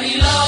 Babylon.